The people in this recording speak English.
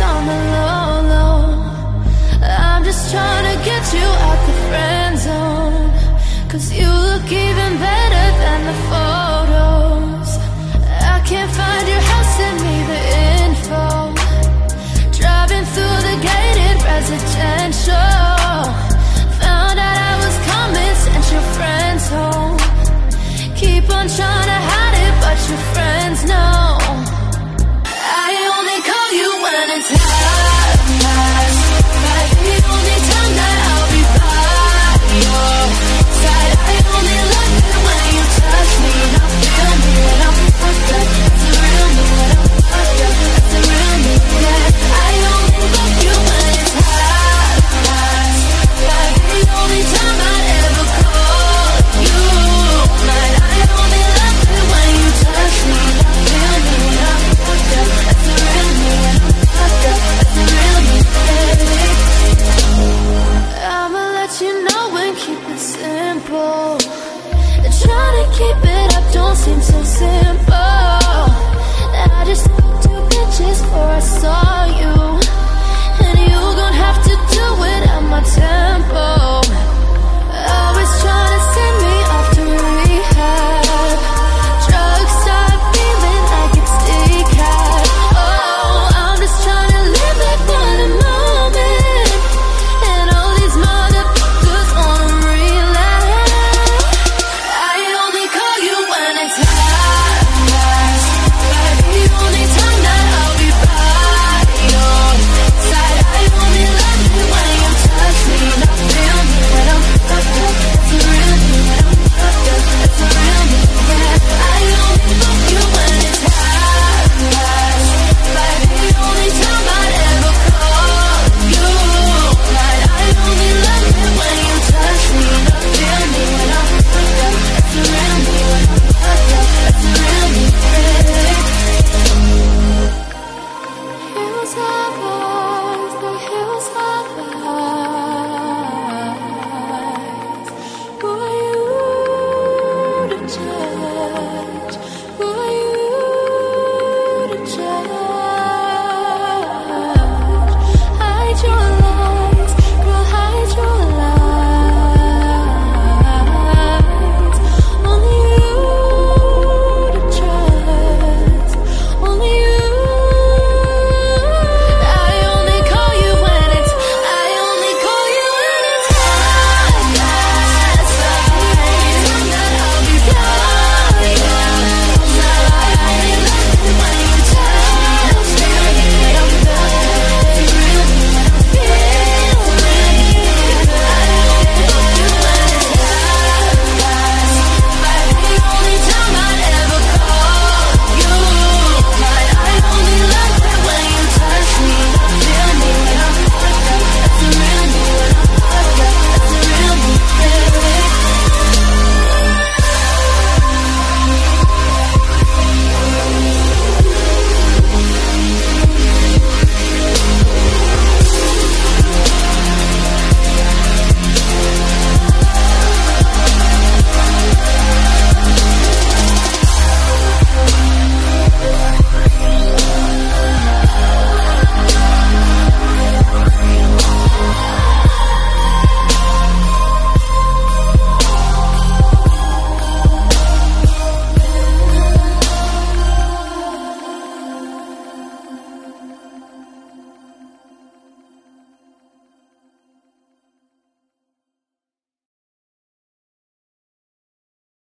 business seems so simple.